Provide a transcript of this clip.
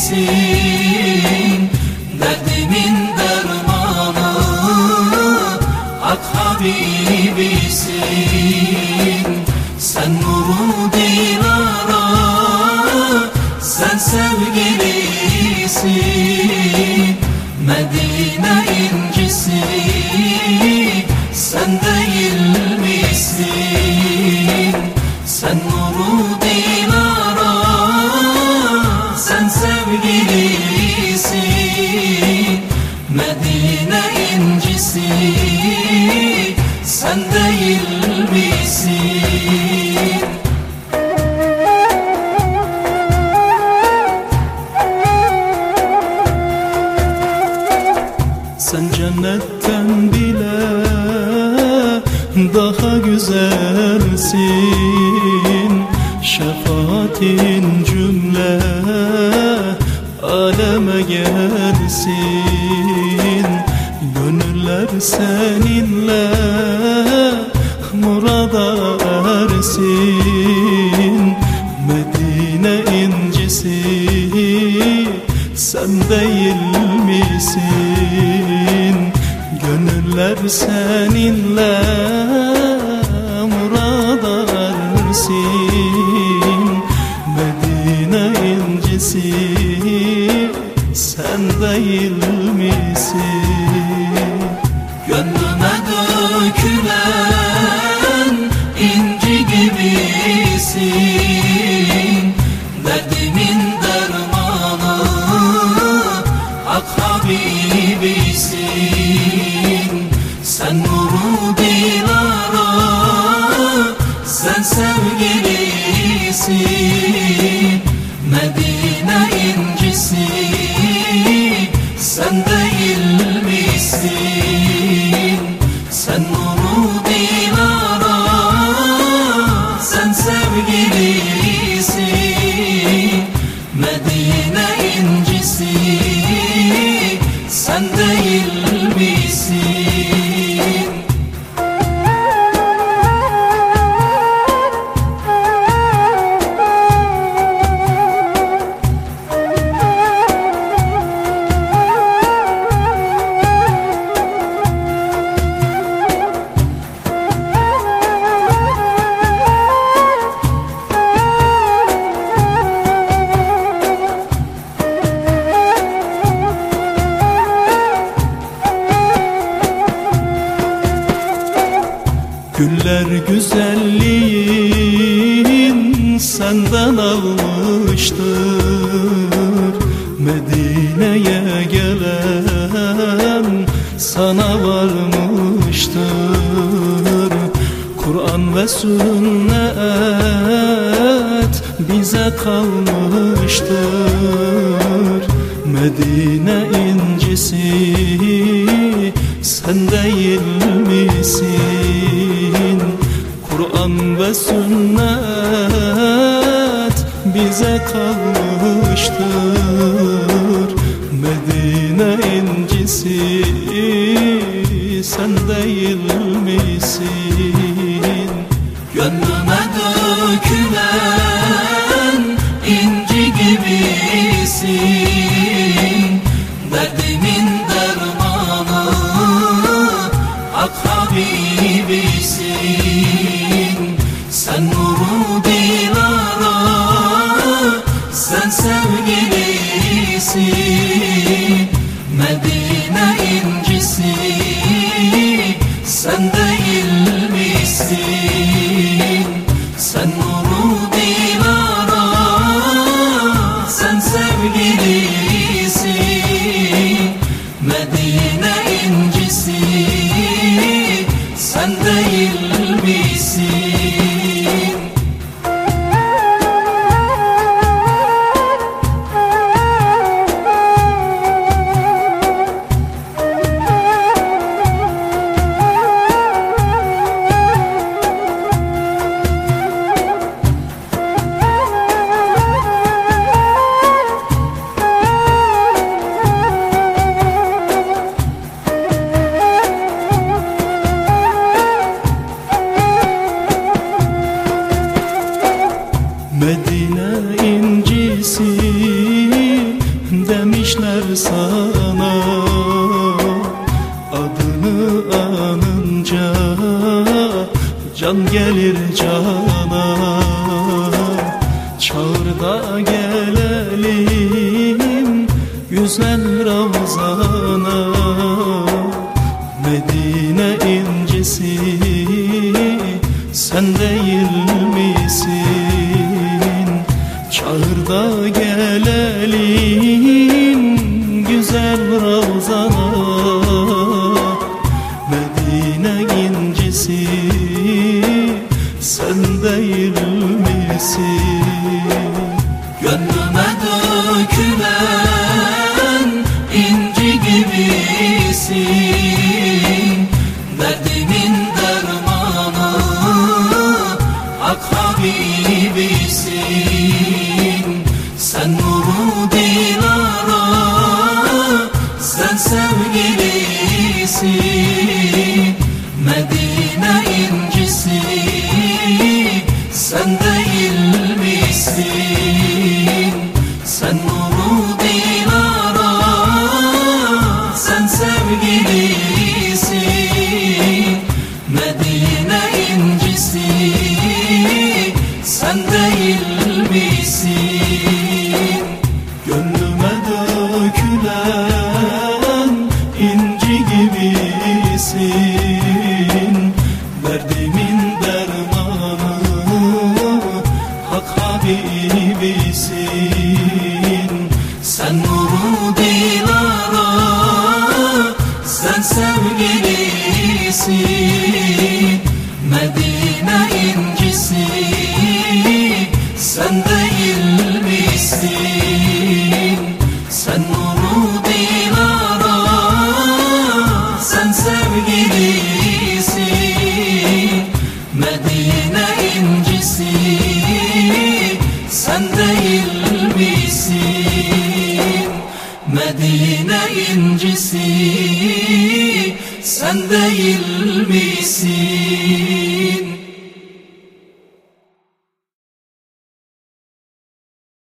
gibisin Derdimin dermanı Hak Habibisin. Sen nuru güzelsin Şefaatin cümle aleme gelsin. Gönüller seninle murada ersin. Medine incisi sen değil misin? Gönüller seninle Sen sevgilisin senden almıştır. Medine'ye gelen sana varmıştır. Kur'an ve sünnet bize kalmıştır. Medine incisi sen değil misin? Kur'an ve sünnet bize kalmıştır Medine incisi sen değil misin? Medine incisi demişler sana. Adını anınca can gelir cana. Çağır da gelelim güzel Ramazan'a. Medine incisi sende Çağır da gelelim Güzel Ramazan'a misin? Sen nuru dilara Sen sevgilisin Medine incisi Sen değil misin? Habibisin Sen nuru dilara Sen sevgilisin Medine incisi Sen değil misin? İncisi Sen değil misin?